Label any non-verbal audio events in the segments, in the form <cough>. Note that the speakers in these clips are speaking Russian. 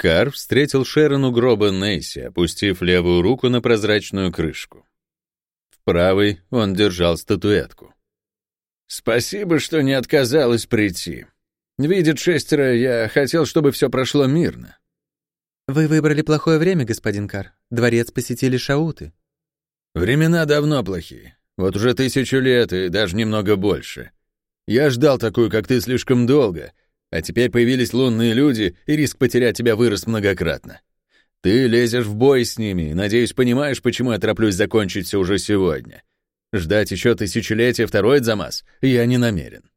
Кар встретил Шерон у гроба Нейси, опустив левую руку на прозрачную крышку. В правой он держал статуэтку. «Спасибо, что не отказалась прийти. Видит шестеро, я хотел, чтобы все прошло мирно». «Вы выбрали плохое время, господин Кар. Дворец посетили шауты». «Времена давно плохие. Вот уже тысячу лет и даже немного больше. Я ждал такую, как ты, слишком долго, а теперь появились лунные люди, и риск потерять тебя вырос многократно. Ты лезешь в бой с ними, надеюсь, понимаешь, почему я тороплюсь закончить все уже сегодня. Ждать еще тысячелетия второй Дзамас я не намерен.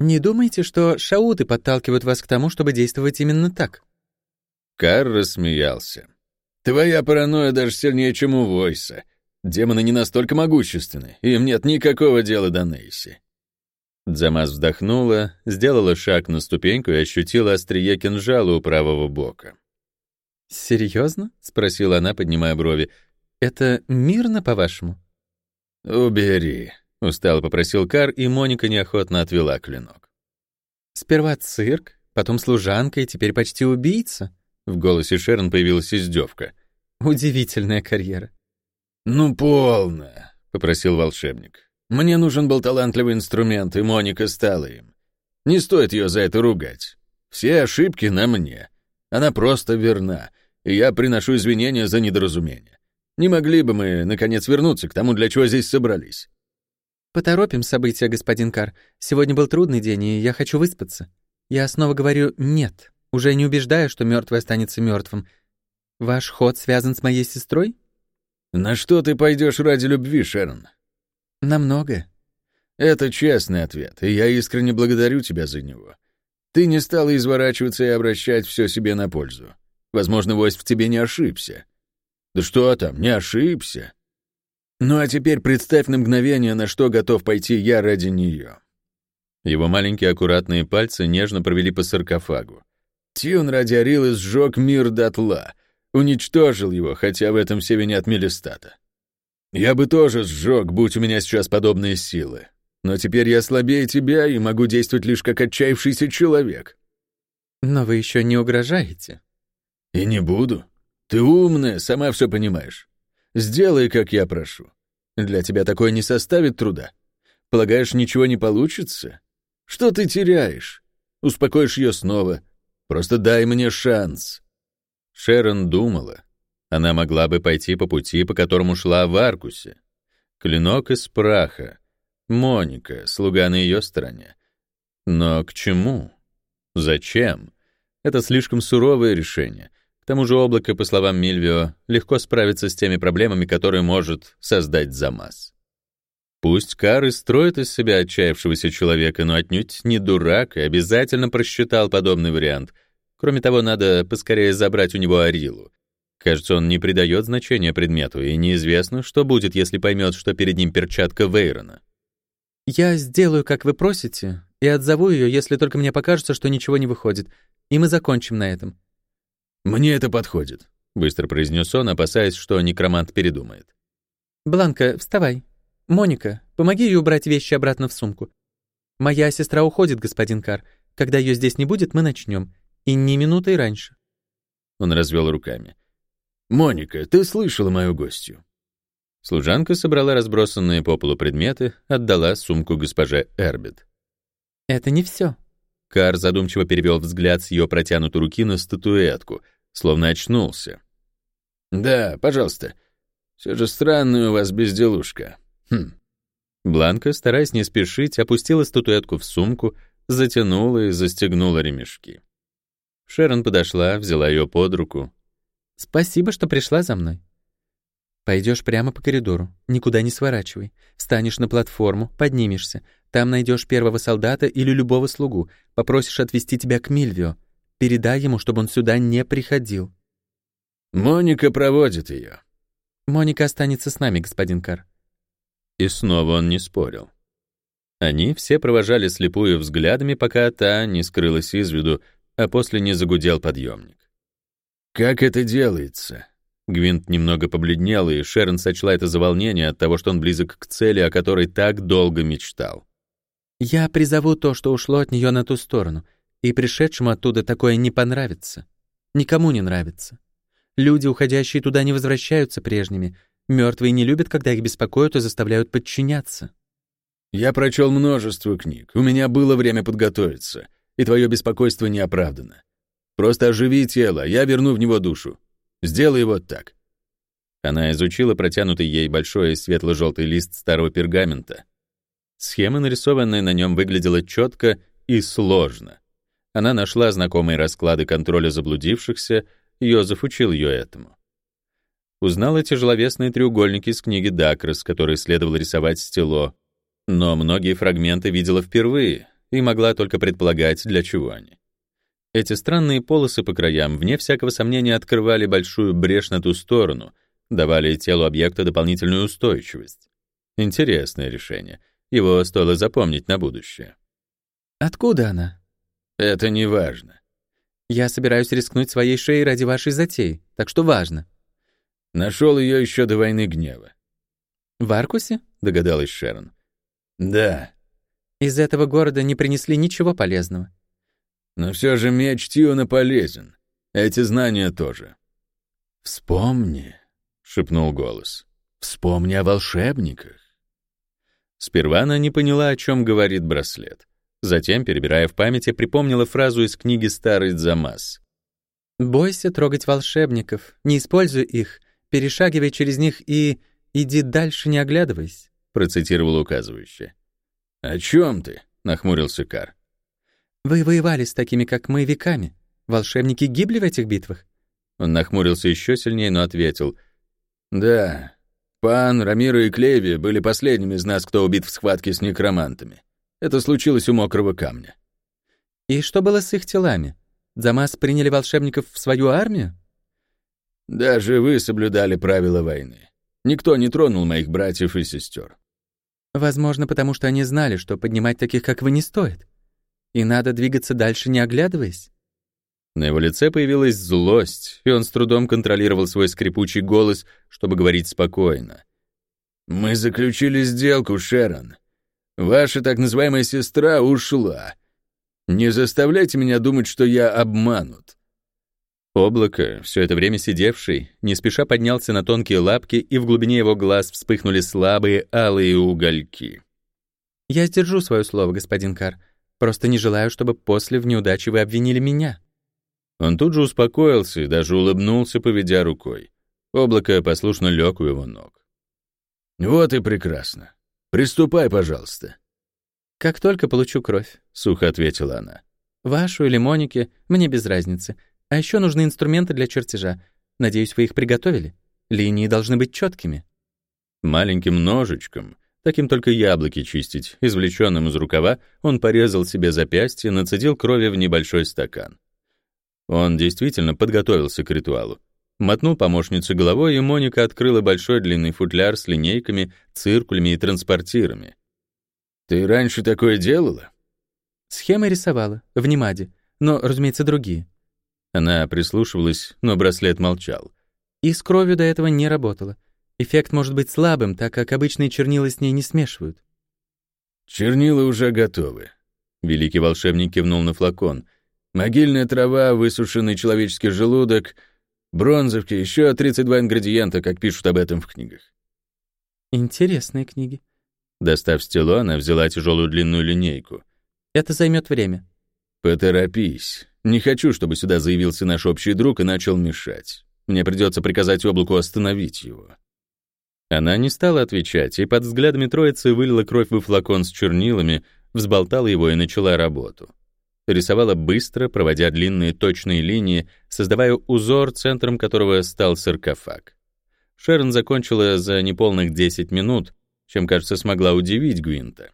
Не думайте, что шауты подталкивают вас к тому, чтобы действовать именно так. Кар рассмеялся. Твоя паранойя даже сильнее, чем у Войса. Демоны не настолько могущественны, им нет никакого дела до Нейси. Дзамас вздохнула, сделала шаг на ступеньку и ощутила острие кинжала у правого бока. «Серьезно?» — спросила она, поднимая брови. «Это мирно, по-вашему?» «Убери», — устало попросил Кар, и Моника неохотно отвела клинок. «Сперва цирк, потом служанка и теперь почти убийца?» В голосе Шерон появилась издевка. «Удивительная карьера». «Ну, полно», — попросил волшебник. Мне нужен был талантливый инструмент, и Моника стала им. Не стоит ее за это ругать. Все ошибки на мне. Она просто верна, и я приношу извинения за недоразумение. Не могли бы мы, наконец, вернуться к тому, для чего здесь собрались?» «Поторопим события, господин Кар. Сегодня был трудный день, и я хочу выспаться. Я снова говорю «нет», уже не убеждая, что мертвый останется мертвым. Ваш ход связан с моей сестрой?» «На что ты пойдешь ради любви, Шерон? Намного. Это честный ответ, и я искренне благодарю тебя за него. Ты не стала изворачиваться и обращать все себе на пользу. Возможно, вось в тебе не ошибся. Да что там, не ошибся. Ну а теперь представь на мгновение, на что готов пойти я ради нее. Его маленькие аккуратные пальцы нежно провели по саркофагу. Тьюн ради Арилы сжег мир дотла, уничтожил его, хотя в этом все винят Мелистата. Я бы тоже сжег, будь у меня сейчас подобные силы. Но теперь я слабее тебя и могу действовать лишь как отчаявшийся человек. Но вы еще не угрожаете. И не буду. Ты умная, сама все понимаешь. Сделай, как я прошу. Для тебя такое не составит труда. Полагаешь, ничего не получится? Что ты теряешь? Успокоишь ее снова. Просто дай мне шанс. Шерон думала, она могла бы пойти по пути, по которому шла в Аркусе. Клинок из праха. Моника, слуга на ее стороне. Но к чему? Зачем? Это слишком суровое решение. К тому же облако, по словам Мильвио, легко справится с теми проблемами, которые может создать Замас. Пусть Кары строит из себя отчаявшегося человека, но отнюдь не дурак и обязательно просчитал подобный вариант. Кроме того, надо поскорее забрать у него Арилу. Кажется, он не придает значения предмету, и неизвестно, что будет, если поймет, что перед ним перчатка Вейрона. «Я сделаю, как вы просите, и отзову ее, если только мне покажется, что ничего не выходит, и мы закончим на этом». «Мне это подходит», — быстро произнес он, опасаясь, что некромант передумает. «Бланка, вставай. Моника, помоги ей убрать вещи обратно в сумку. Моя сестра уходит, господин Кар. Когда ее здесь не будет, мы начнем. И ни минутой раньше». Он развел руками. «Моника, ты слышала мою гостью?» Служанка собрала разбросанные по полу предметы, отдала сумку госпоже Эрбит. «Это не все. Кар задумчиво перевел взгляд с ее протянутой руки на статуэтку, словно очнулся. «Да, пожалуйста. Все же странная у вас безделушка. Хм». Бланка, стараясь не спешить, опустила статуэтку в сумку, затянула и застегнула ремешки. Шерон подошла, взяла ее под руку, Спасибо, что пришла за мной. Пойдешь прямо по коридору, никуда не сворачивай. Встанешь на платформу, поднимешься. Там найдешь первого солдата или любого слугу. Попросишь отвезти тебя к Мильвио. Передай ему, чтобы он сюда не приходил. Моника проводит ее. Моника останется с нами, господин Кар. И снова он не спорил. Они все провожали слепую взглядами, пока та не скрылась из виду, а после не загудел подъемник. «Как это делается?» Гвинт немного побледнел, и Шерон сочла это за волнение от того, что он близок к цели, о которой так долго мечтал. «Я призову то, что ушло от нее на ту сторону, и пришедшему оттуда такое не понравится». Никому не нравится. Люди, уходящие туда, не возвращаются прежними. Мертвые не любят, когда их беспокоят и заставляют подчиняться. Я прочел множество книг. У меня было время подготовиться, и твое беспокойство не оправдано. Просто оживи тело, я верну в него душу. Сделай вот так. Она изучила протянутый ей большой светло-желтый лист старого пергамента. Схема, нарисованная на нем, выглядела четко и сложно. Она нашла знакомые расклады контроля заблудившихся, Йозеф учил ее этому. Узнала тяжеловесные треугольники из книги Дакрос, которые следовало рисовать стело, но многие фрагменты видела впервые и могла только предполагать, для чего они. Эти странные полосы по краям, вне всякого сомнения, открывали большую брешь на ту сторону, давали телу объекта дополнительную устойчивость. Интересное решение. Его стоило запомнить на будущее. «Откуда она?» «Это не важно». «Я собираюсь рискнуть своей шеей ради вашей затеи, так что важно». Нашел ее еще до войны гнева. «В Аркусе?» — догадалась Шерон. «Да». «Из этого города не принесли ничего полезного». «Но все же меч Тиона полезен. Эти знания тоже». «Вспомни», — шепнул голос. «Вспомни о волшебниках». Сперва она не поняла, о чем говорит браслет. Затем, перебирая в памяти, припомнила фразу из книги «Старый Дзамас». «Бойся трогать волшебников, не используй их, перешагивай через них и иди дальше, не оглядываясь», — процитировал указывающее. «О чем ты?» — нахмурился Кар. «Вы воевали с такими, как мы, веками. Волшебники гибли в этих битвах?» Он нахмурился еще сильнее, но ответил. «Да, Пан, Рамиро и Клеви были последними из нас, кто убит в схватке с некромантами. Это случилось у мокрого камня. И что было с их телами? Дамас приняли волшебников в свою армию? Даже вы соблюдали правила войны. Никто не тронул моих братьев и сестер. Возможно, потому что они знали, что поднимать таких, как вы, не стоит. И надо двигаться дальше, не оглядываясь. На его лице появилась злость, и он с трудом контролировал свой скрипучий голос, чтобы говорить спокойно. «Мы заключили сделку, Шерон. Ваша так называемая сестра ушла. Не заставляйте меня думать, что я обманут». Облако, все это время сидевший, не спеша поднялся на тонкие лапки, и в глубине его глаз вспыхнули слабые алые угольки. «Я сдержу свое слово, господин Кар. Просто не желаю, чтобы после в неудаче вы обвинили меня». Он тут же успокоился и даже улыбнулся, поведя рукой. Облако послушно лег у его ног. «Вот и прекрасно. Приступай, пожалуйста». «Как только получу кровь», — сухо ответила она. «Вашу или Моники, мне без разницы. А еще нужны инструменты для чертежа. Надеюсь, вы их приготовили? Линии должны быть четкими». Маленьким ножичком, таким только яблоки чистить, извлеченным из рукава, он порезал себе запястье, нацедил крови в небольшой стакан. Он действительно подготовился к ритуалу. Мотнул помощницу головой, и Моника открыла большой длинный футляр с линейками, циркулями и транспортирами. «Ты раньше такое делала?» «Схемы рисовала, в Немаде, но, разумеется, другие». Она прислушивалась, но браслет молчал. «И с кровью до этого не работала. Эффект может быть слабым, так как обычные чернила с ней не смешивают». «Чернила уже готовы». Великий волшебник кивнул на флакон — Могильная трава, высушенный человеческий желудок, бронзовки, еще 32 ингредиента, как пишут об этом в книгах. Интересные книги. Достав стело, она взяла тяжелую длинную линейку. Это займет время. Поторопись. Не хочу, чтобы сюда заявился наш общий друг и начал мешать. Мне придется приказать облаку остановить его. Она не стала отвечать, и под взглядами троицы вылила кровь в флакон с чернилами, взболтала его и начала работу. Рисовала быстро, проводя длинные точные линии, создавая узор, центром которого стал саркофаг. Шерон закончила за неполных 10 минут, чем, кажется, смогла удивить Гвинта.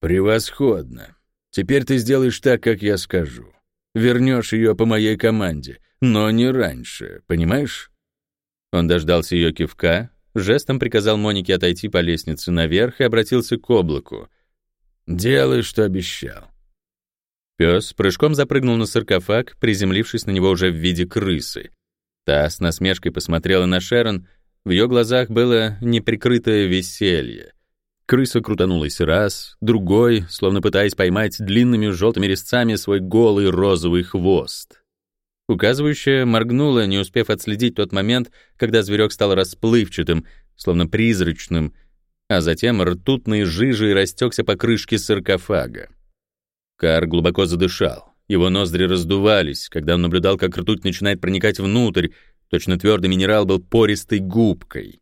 «Превосходно. Теперь ты сделаешь так, как я скажу. Вернешь ее по моей команде, но не раньше, понимаешь?» Он дождался ее кивка, жестом приказал Монике отойти по лестнице наверх и обратился к облаку. «Делай, что обещал. Пес прыжком запрыгнул на саркофаг, приземлившись на него уже в виде крысы. Та с насмешкой посмотрела на Шерон, в ее глазах было неприкрытое веселье. Крыса крутанулась раз, другой, словно пытаясь поймать длинными желтыми резцами свой голый розовый хвост. Указывающая моргнула, не успев отследить тот момент, когда зверек стал расплывчатым, словно призрачным, а затем ртутной жижей растекся по крышке саркофага. Кар глубоко задышал. Его ноздри раздувались, когда он наблюдал, как ртуть начинает проникать внутрь, точно твердый минерал был пористой губкой.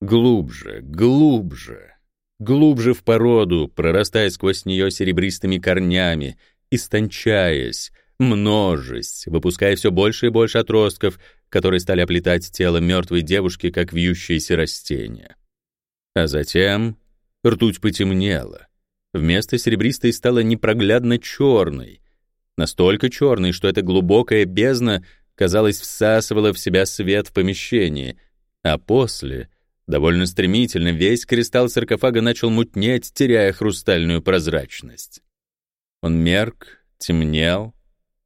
Глубже, глубже, глубже в породу, прорастая сквозь нее серебристыми корнями, истончаясь, множась, выпуская все больше и больше отростков, которые стали оплетать тело мертвой девушки, как вьющиеся растения. А затем ртуть потемнела. Вместо серебристой стала непроглядно черной. Настолько черной, что эта глубокая бездна, казалось, всасывала в себя свет в помещении, а после, довольно стремительно, весь кристалл саркофага начал мутнеть, теряя хрустальную прозрачность. Он мерк, темнел,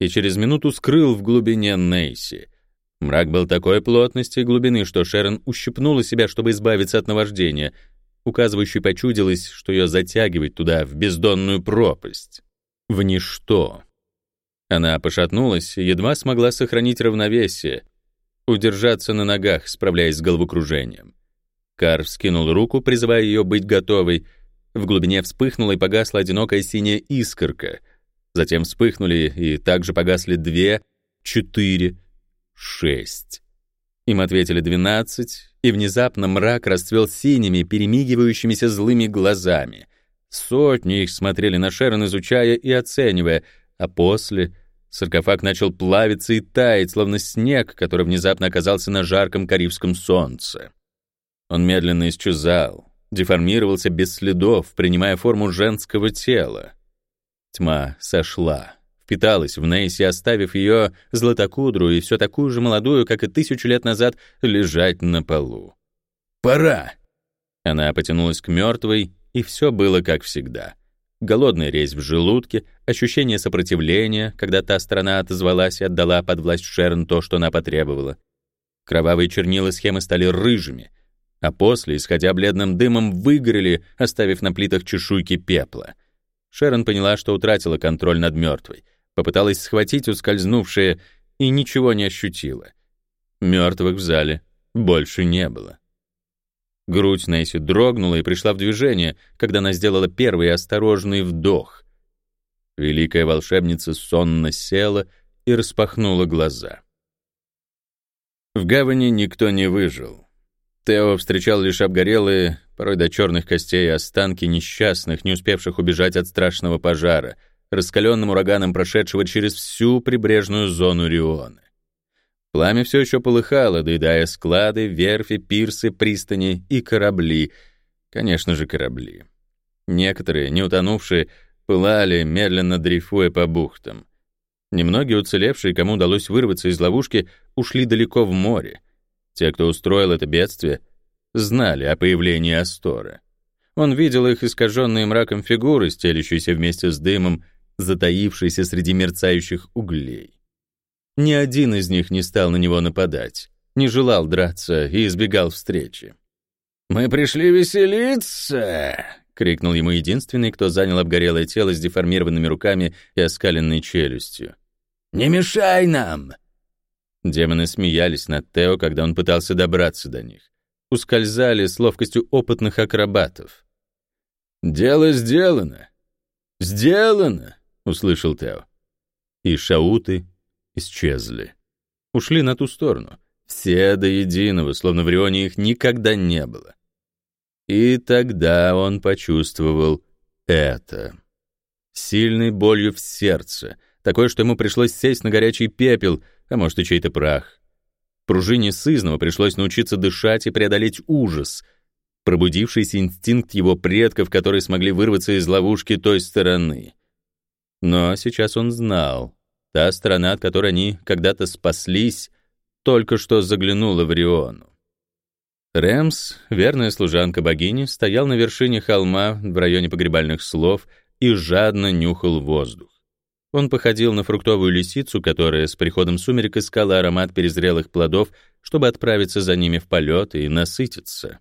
и через минуту скрыл в глубине Нейси. Мрак был такой плотности и глубины, что Шерон ущипнула себя, чтобы избавиться от наваждения. Указывающей почудилось, что ее затягивает туда, в бездонную пропасть. В ничто. Она пошатнулась и едва смогла сохранить равновесие, удержаться на ногах, справляясь с головокружением. Кар вскинул руку, призывая ее быть готовой. В глубине вспыхнула и погасла одинокая синяя искорка — Затем вспыхнули и также погасли две, четыре, шесть. Им ответили двенадцать, и внезапно мрак расцвел синими, перемигивающимися злыми глазами. Сотни их смотрели на Шерон, изучая и оценивая, а после саркофаг начал плавиться и таять, словно снег, который внезапно оказался на жарком карибском солнце. Он медленно исчезал, деформировался без следов, принимая форму женского тела. Тьма сошла, впиталась в Нейси, оставив ее златокудрую и все такую же молодую, как и тысячу лет назад, лежать на полу. «Пора!» Она потянулась к мертвой, и все было как всегда. Голодная резь в желудке, ощущение сопротивления, когда та сторона отозвалась и отдала под власть Шерн то, что она потребовала. Кровавые чернила схемы стали рыжими, а после, исходя бледным дымом, выгорели, оставив на плитах чешуйки пепла — Шерон поняла, что утратила контроль над мертвой, попыталась схватить ускользнувшее и ничего не ощутила. Мертвых в зале больше не было. Грудь Нейси дрогнула и пришла в движение, когда она сделала первый осторожный вдох. Великая волшебница сонно села и распахнула глаза. В гавани никто не выжил. Тео встречал лишь обгорелые, порой до черных костей, останки несчастных, не успевших убежать от страшного пожара, раскаленным ураганом прошедшего через всю прибрежную зону Рионы. Пламя все еще полыхало, доедая склады, верфи, пирсы, пристани и корабли. Конечно же, корабли. Некоторые, не утонувшие, пылали, медленно дрейфуя по бухтам. Немногие уцелевшие, кому удалось вырваться из ловушки, ушли далеко в море. Те, кто устроил это бедствие, знали о появлении Астора. Он видел их искаженные мраком фигуры, стелящиеся вместе с дымом, затаившиеся среди мерцающих углей. Ни один из них не стал на него нападать, не желал драться и избегал встречи. «Мы пришли веселиться!» — крикнул ему единственный, кто занял обгорелое тело с деформированными руками и оскаленной челюстью. «Не мешай нам!» Демоны смеялись над Тео, когда он пытался добраться до них ускользали с ловкостью опытных акробатов. «Дело сделано! Сделано!» — услышал Тео. И шауты исчезли. Ушли на ту сторону. Все до единого, словно в Рионе их никогда не было. И тогда он почувствовал это. Сильной болью в сердце, такое, что ему пришлось сесть на горячий пепел, а может и чей-то прах. Пружине сызнова пришлось научиться дышать и преодолеть ужас, пробудившийся инстинкт его предков, которые смогли вырваться из ловушки той стороны. Но сейчас он знал, та сторона, от которой они когда-то спаслись, только что заглянула в Риону. Рэмс, верная служанка богини, стоял на вершине холма в районе погребальных слов и жадно нюхал воздух. Он походил на фруктовую лисицу, которая с приходом сумерек искала аромат перезрелых плодов, чтобы отправиться за ними в полет и насытиться.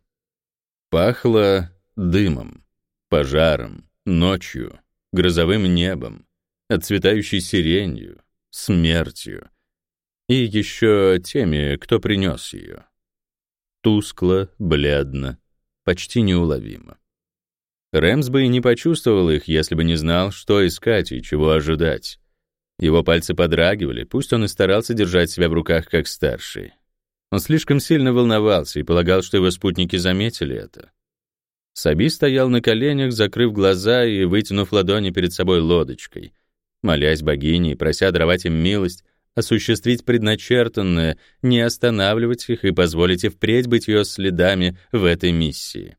Пахло дымом, пожаром, ночью, грозовым небом, отцветающей сиренью, смертью. И еще теми, кто принес ее. Тускло, бледно, почти неуловимо. Рэмс бы и не почувствовал их, если бы не знал, что искать и чего ожидать. Его пальцы подрагивали, пусть он и старался держать себя в руках как старший. Он слишком сильно волновался и полагал, что его спутники заметили это. Саби стоял на коленях, закрыв глаза и вытянув ладони перед собой лодочкой, молясь богине и прося даровать им милость, осуществить предначертанное, не останавливать их и позволить и впредь быть ее следами в этой миссии.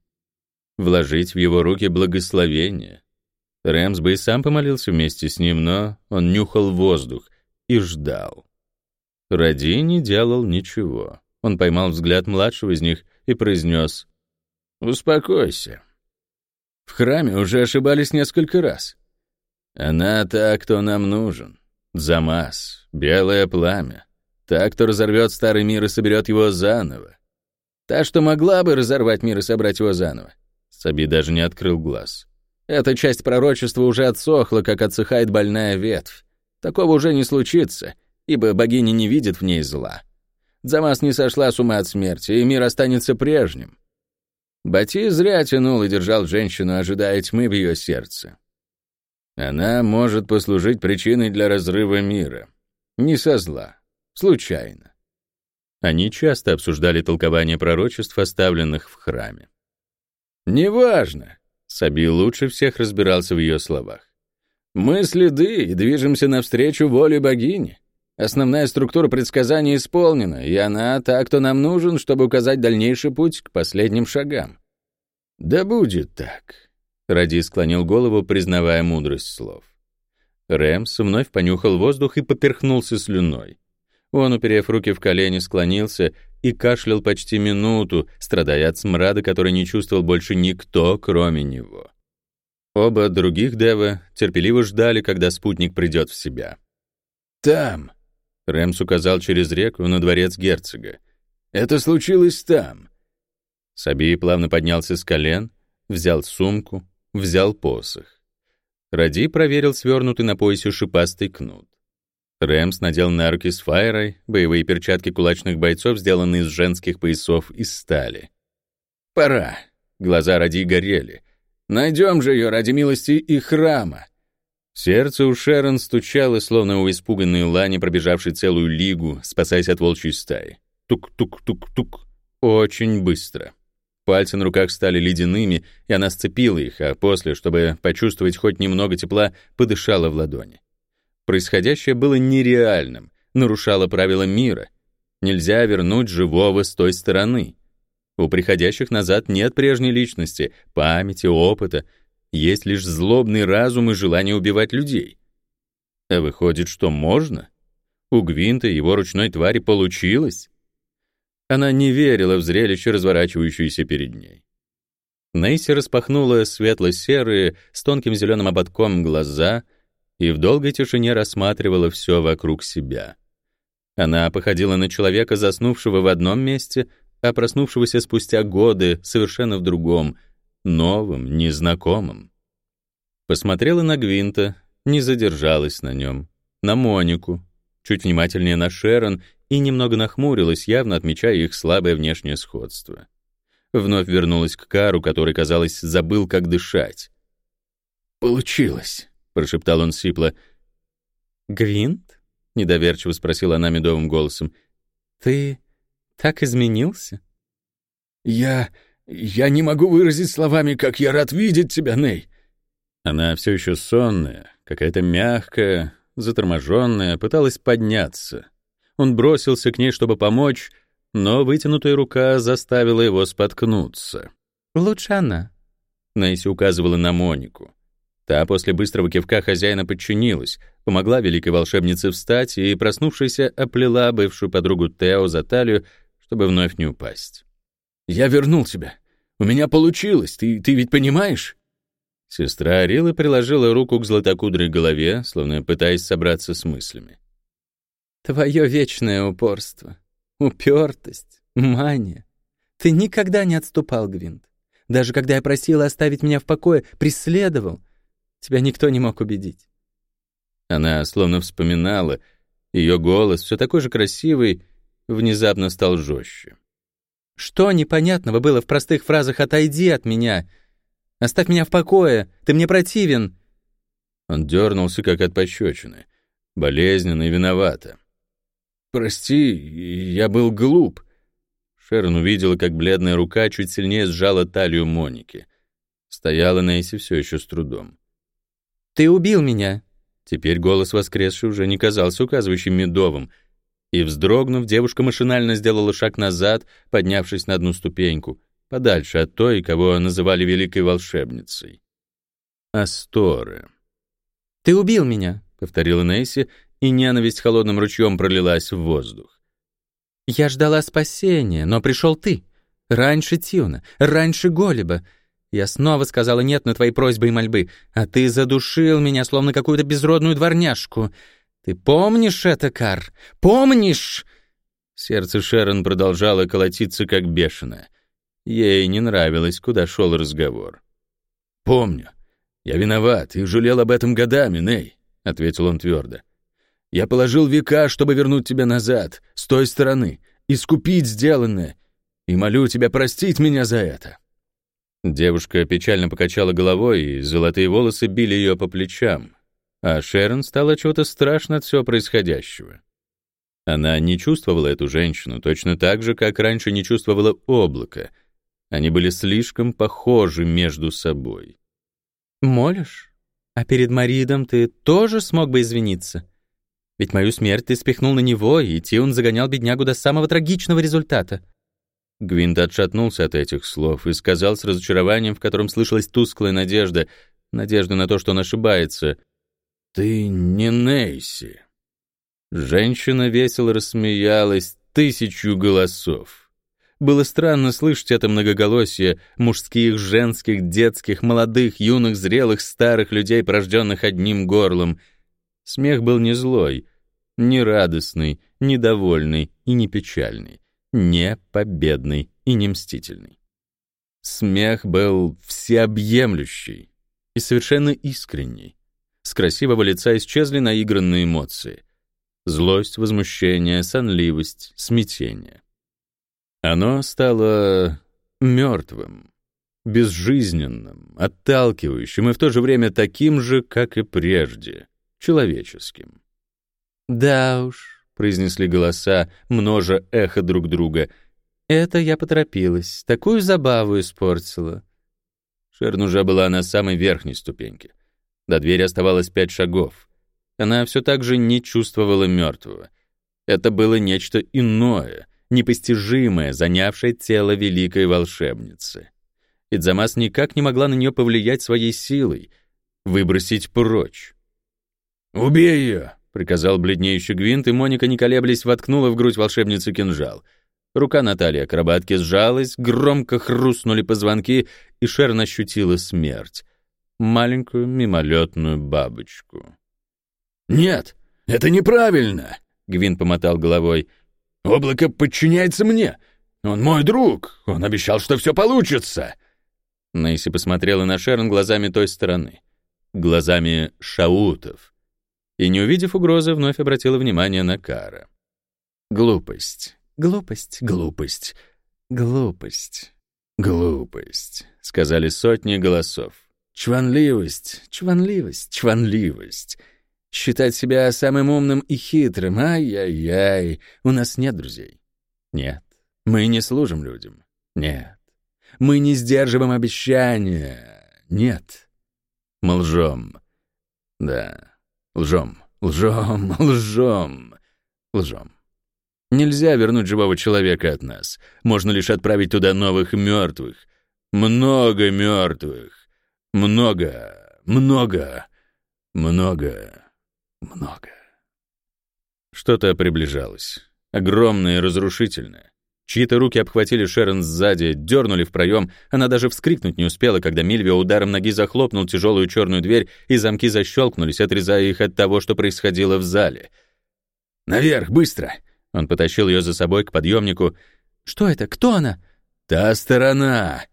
Вложить в его руки благословение. Рэмс бы и сам помолился вместе с ним, но он нюхал воздух и ждал. Ради не делал ничего. Он поймал взгляд младшего из них и произнес «Успокойся. В храме уже ошибались несколько раз. Она та, кто нам нужен. Замас, белое пламя. Та, кто разорвет старый мир и соберет его заново. Та, что могла бы разорвать мир и собрать его заново. Саби даже не открыл глаз. Эта часть пророчества уже отсохла, как отсыхает больная ветвь. Такого уже не случится — ибо богиня не видит в ней зла. Дзамас не сошла с ума от смерти, и мир останется прежним. Бати зря тянул и держал женщину, ожидая тьмы в ее сердце. Она может послужить причиной для разрыва мира. Не со зла, случайно. Они часто обсуждали толкование пророчеств, оставленных в храме. «Неважно», — Саби лучше всех разбирался в ее словах. «Мы следы и движемся навстречу воле богини. Основная структура предсказания исполнена, и она та, кто нам нужен, чтобы указать дальнейший путь к последним шагам. Да будет так. Ради склонил голову, признавая мудрость слов. Рэмс вновь понюхал воздух и поперхнулся слюной. Он, уперев руки в колени, склонился и кашлял почти минуту, страдая от смрада, который не чувствовал больше никто, кроме него. Оба других Дева терпеливо ждали, когда спутник придет в себя. «Там», Рэмс указал через реку на дворец герцога. «Это случилось там». Саби плавно поднялся с колен, взял сумку, взял посох. Ради проверил свернутый на поясе шипастый кнут. Рэмс надел на руки с фаерой, боевые перчатки кулачных бойцов, сделанные из женских поясов из стали. «Пора». Глаза Ради горели. «Найдем же ее ради милости и храма. Сердце у Шерон стучало, словно у испуганной лани, пробежавшей целую лигу, спасаясь от волчьей стаи. Тук-тук-тук-тук. Очень быстро. Пальцы на руках стали ледяными, и она сцепила их, а после, чтобы почувствовать хоть немного тепла, подышала в ладони. Происходящее было нереальным, нарушало правила мира. Нельзя вернуть живого с той стороны. У приходящих назад нет прежней личности, памяти, опыта — есть лишь злобный разум и желание убивать людей. А выходит, что можно? У Гвинта его ручной твари получилось? Она не верила в зрелище, разворачивающееся перед ней. Нейси распахнула светло-серые с тонким зеленым ободком глаза и в долгой тишине рассматривала все вокруг себя. Она походила на человека, заснувшего в одном месте, а проснувшегося спустя годы совершенно в другом — новым, незнакомым. Посмотрела на Гвинта, не задержалась на нем, на Монику, чуть внимательнее на Шерон и немного нахмурилась, явно отмечая их слабое внешнее сходство. Вновь вернулась к Кару, который, казалось, забыл, как дышать. «Получилось», — прошептал он сипло. «Гвинт?» — недоверчиво спросила она медовым голосом. «Ты так изменился?» «Я...» «Я не могу выразить словами, как я рад видеть тебя, Ней!» Она все еще сонная, какая-то мягкая, заторможенная, пыталась подняться. Он бросился к ней, чтобы помочь, но вытянутая рука заставила его споткнуться. «Лучше она», — Нейси указывала на Монику. Та после быстрого кивка хозяина подчинилась, помогла великой волшебнице встать и, проснувшись, оплела бывшую подругу Тео за талию, чтобы вновь не упасть. «Я вернул тебя. У меня получилось, ты, ты ведь понимаешь?» Сестра Арилы приложила руку к златокудрой голове, словно пытаясь собраться с мыслями. «Твое вечное упорство, упертость, мания. Ты никогда не отступал, Гвинт. Даже когда я просила оставить меня в покое, преследовал. Тебя никто не мог убедить». Она словно вспоминала, Ее голос, все такой же красивый, внезапно стал жестче. «Что непонятного было в простых фразах «отойди от меня»? Оставь меня в покое, ты мне противен!» Он дернулся, как от пощечины. Болезненно и виновато. «Прости, я был глуп». Шерон увидела, как бледная рука чуть сильнее сжала талию Моники. Стояла Нейси все еще с трудом. «Ты убил меня!» Теперь голос воскресший уже не казался указывающим медовым. И, вздрогнув, девушка машинально сделала шаг назад, поднявшись на одну ступеньку, подальше от той, кого называли великой волшебницей. Асторы. «Ты убил меня», — повторила Нейси, и ненависть холодным ручьем пролилась в воздух. «Я ждала спасения, но пришел ты. Раньше Тиуна, раньше Голиба. Я снова сказала «нет» на твои просьбы и мольбы, а ты задушил меня, словно какую-то безродную дворняжку. Ты помнишь это, Кар? Помнишь?» Сердце Шерон продолжало колотиться, как бешеное. Ей не нравилось, куда шел разговор. «Помню. Я виноват и жалел об этом годами, Ней», — ответил он твердо. «Я положил века, чтобы вернуть тебя назад, с той стороны, искупить сделанное, и молю тебя простить меня за это». Девушка печально покачала головой, и золотые волосы били ее по плечам, а Шерон стало чего-то страшно от всего происходящего. Она не чувствовала эту женщину точно так же, как раньше не чувствовала облако. Они были слишком похожи между собой. «Молишь? А перед Маридом ты тоже смог бы извиниться? Ведь мою смерть ты спихнул на него, и Тиун загонял беднягу до самого трагичного результата». Гвинт отшатнулся от этих слов и сказал с разочарованием, в котором слышалась тусклая надежда, надежда на то, что он ошибается. «Ты не Нейси». Женщина весело рассмеялась тысячу голосов. Было странно слышать это многоголосие мужских, женских, детских, молодых, юных, зрелых, старых людей, порожденных одним горлом. Смех был не злой, не радостный, не довольный и не печальный, не победный и не мстительный. Смех был всеобъемлющий и совершенно искренний. С красивого лица исчезли наигранные эмоции. Злость, возмущение, сонливость, смятение. Оно стало мертвым, безжизненным, отталкивающим и в то же время таким же, как и прежде, человеческим. «Да уж», — произнесли голоса, множа эхо друг друга, — «это я поторопилась, такую забаву испортила». Шерн уже была на самой верхней ступеньке. До двери оставалось пять шагов. Она все так же не чувствовала мертвого. Это было нечто иное, непостижимое, занявшее тело великой волшебницы. Идзамас никак не могла на нее повлиять своей силой, выбросить прочь. «Убей ее!» — приказал бледнеющий Гвинт, и Моника, не колеблясь, воткнула в грудь волшебницы кинжал. Рука Натальи акробатки сжалась, громко хрустнули позвонки, и Шерн ощутила смерть. Маленькую мимолетную бабочку. «Нет, это неправильно!» — Гвин помотал головой. Облако подчиняется мне. Он мой друг. Он обещал, что все получится. Нейси посмотрела на Шерон глазами той стороны. Глазами шаутов. И, не увидев угрозы, вновь обратила внимание на Кара. Глупость. Глупость. Глупость. Глупость. Глупость. Сказали сотни голосов. Чванливость. Чванливость. Чванливость. Считать себя самым умным и хитрым, ай-яй-яй, у нас нет друзей. Нет, мы не служим людям. Нет, мы не сдерживаем обещания. Нет, мы лжем. Да, лжем, лжем, <laughs> лжем, лжем. Нельзя вернуть живого человека от нас. Можно лишь отправить туда новых мертвых. Много мертвых. Много, много, много много. Что-то приближалось. Огромное и разрушительное. Чьи-то руки обхватили Шерон сзади, дернули в проем. Она даже вскрикнуть не успела, когда Мильвио ударом ноги захлопнул тяжелую черную дверь, и замки защелкнулись, отрезая их от того, что происходило в зале. «Наверх, быстро!» Он потащил ее за собой к подъемнику. «Что это? Кто она?» «Та сторона!»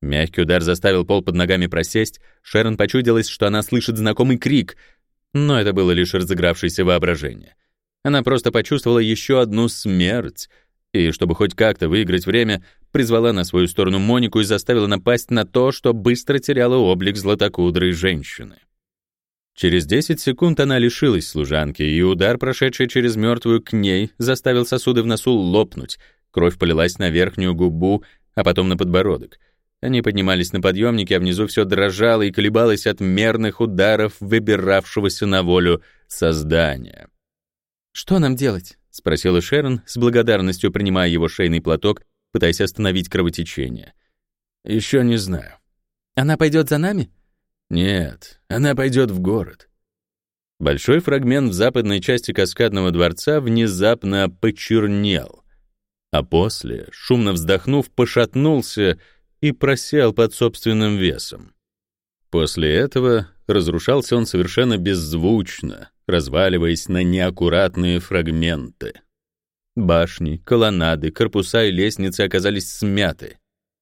Мягкий удар заставил пол под ногами просесть. Шерон почудилась, что она слышит знакомый крик — но это было лишь разыгравшееся воображение. Она просто почувствовала еще одну смерть, и, чтобы хоть как-то выиграть время, призвала на свою сторону Монику и заставила напасть на то, что быстро теряло облик златокудрой женщины. Через 10 секунд она лишилась служанки, и удар, прошедший через мертвую к ней, заставил сосуды в носу лопнуть. Кровь полилась на верхнюю губу, а потом на подбородок. Они поднимались на подъемнике, а внизу все дрожало и колебалось от мерных ударов выбиравшегося на волю создания. «Что нам делать?» — спросила Шерон, с благодарностью принимая его шейный платок, пытаясь остановить кровотечение. «Еще не знаю». «Она пойдет за нами?» Нет, она пойдет в город. Большой фрагмент в западной части каскадного дворца внезапно почернел, а после, шумно вздохнув, пошатнулся и просел под собственным весом. После этого разрушался он совершенно беззвучно, разваливаясь на неаккуратные фрагменты. Башни, колоннады, корпуса и лестницы оказались смяты.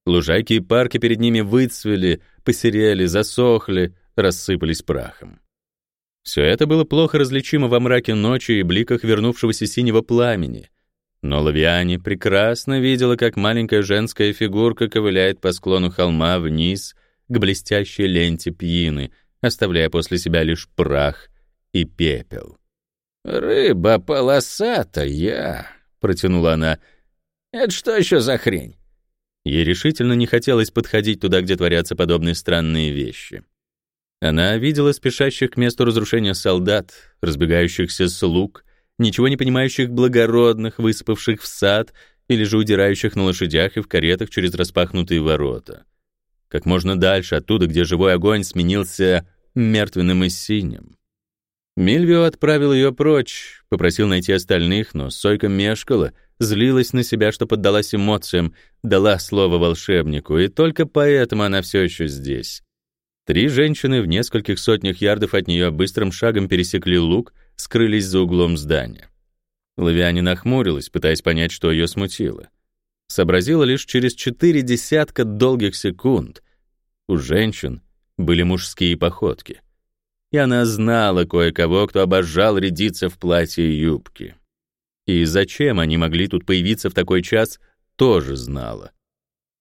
Лужайки и парки перед ними выцвели, посерели, засохли, рассыпались прахом. Все это было плохо различимо во мраке ночи и бликах вернувшегося синего пламени. Но Лавиане прекрасно видела, как маленькая женская фигурка ковыляет по склону холма вниз к блестящей ленте пьины, оставляя после себя лишь прах и пепел. «Рыба полосатая», — протянула она. «Это что еще за хрень?» Ей решительно не хотелось подходить туда, где творятся подобные странные вещи. Она видела спешащих к месту разрушения солдат, разбегающихся слуг, ничего не понимающих благородных, высыпавших в сад или же удирающих на лошадях и в каретах через распахнутые ворота. Как можно дальше, оттуда, где живой огонь сменился мертвенным и синим. Мильвио отправил ее прочь, попросил найти остальных, но Сойка мешкала, злилась на себя, что поддалась эмоциям, дала слово волшебнику, и только поэтому она все еще здесь. Три женщины в нескольких сотнях ярдов от нее быстрым шагом пересекли луг, скрылись за углом здания. Лавиане нахмурилась, пытаясь понять, что ее смутило. Сообразила лишь через четыре десятка долгих секунд. У женщин были мужские походки. И она знала кое-кого, кто обожал рядиться в платье и юбке. И зачем они могли тут появиться в такой час, тоже знала.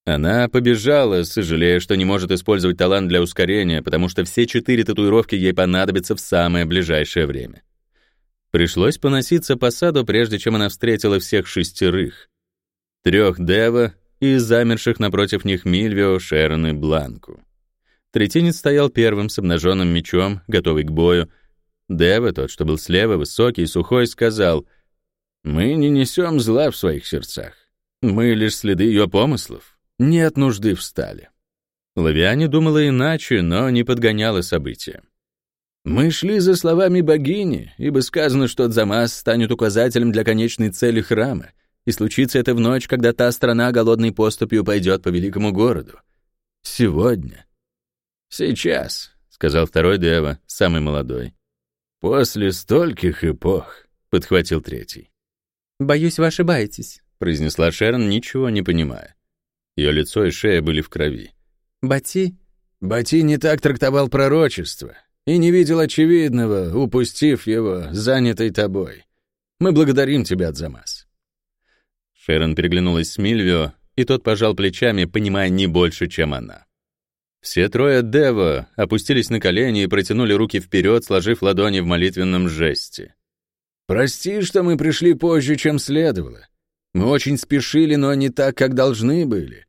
Она побежала, сожалея, что не может использовать талант для ускорения, потому что все четыре татуировки ей понадобятся в самое ближайшее время. Пришлось поноситься по саду, прежде чем она встретила всех шестерых. Трех Дева и замерших напротив них Мильвио, Шерон и Бланку. Третинец стоял первым с обнаженным мечом, готовый к бою. Дева, тот, что был слева, высокий и сухой, сказал — мы не несем зла в своих сердцах. Мы лишь следы ее помыслов. Нет нужды в стали. Лавиане думала иначе, но не подгоняла события. Мы шли за словами богини, ибо сказано, что Дзамас станет указателем для конечной цели храма, и случится это в ночь, когда та страна голодной поступью пойдет по великому городу. Сегодня. Сейчас, — сказал второй Дева, самый молодой. После стольких эпох, — подхватил третий. «Боюсь, вы ошибаетесь», — произнесла Шерон, ничего не понимая. Ее лицо и шея были в крови. «Бати?» «Бати не так трактовал пророчество и не видел очевидного, упустив его, занятый тобой. Мы благодарим тебя, Дзамас». Шерон переглянулась с Мильвио, и тот пожал плечами, понимая не больше, чем она. Все трое Дева опустились на колени и протянули руки вперед, сложив ладони в молитвенном жесте. Прости, что мы пришли позже, чем следовало. Мы очень спешили, но не так, как должны были.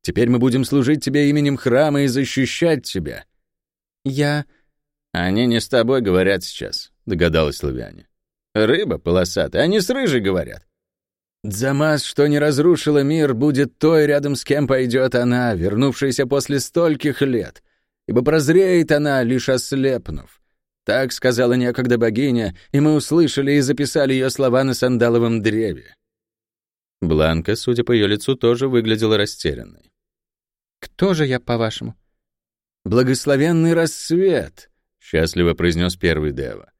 Теперь мы будем служить тебе именем храма и защищать тебя». «Я...» «Они не с тобой говорят сейчас», — догадалась Славяне. «Рыба полосатая, они с рыжей говорят. Дзамас, что не разрушила мир, будет той, рядом с кем пойдет она, вернувшаяся после стольких лет, ибо прозреет она, лишь ослепнув. Так сказала некогда богиня, и мы услышали и записали ее слова на сандаловом древе. Бланка, судя по ее лицу, тоже выглядела растерянной. «Кто же я, по-вашему?» «Благословенный рассвет», — счастливо произнес первый Дева.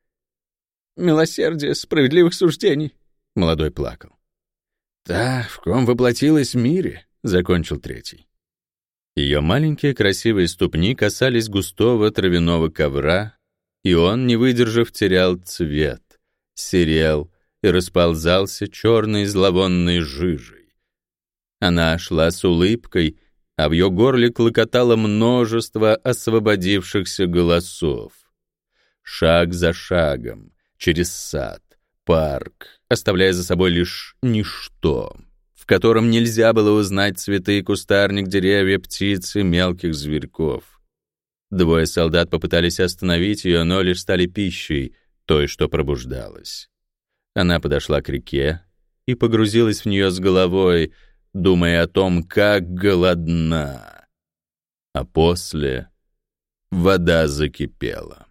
«Милосердие справедливых суждений», — молодой плакал. «Та, в ком воплотилась в мире», — закончил третий. Ее маленькие красивые ступни касались густого травяного ковра, и он, не выдержав, терял цвет, серел и расползался черной зловонной жижей. Она шла с улыбкой, а в ее горле клокотало множество освободившихся голосов. Шаг за шагом, через сад, парк, оставляя за собой лишь ничто, в котором нельзя было узнать цветы, кустарник, деревья, птицы, мелких зверьков. Двое солдат попытались остановить ее, но лишь стали пищей той, что пробуждалась. Она подошла к реке и погрузилась в нее с головой, думая о том, как голодна. А после вода закипела.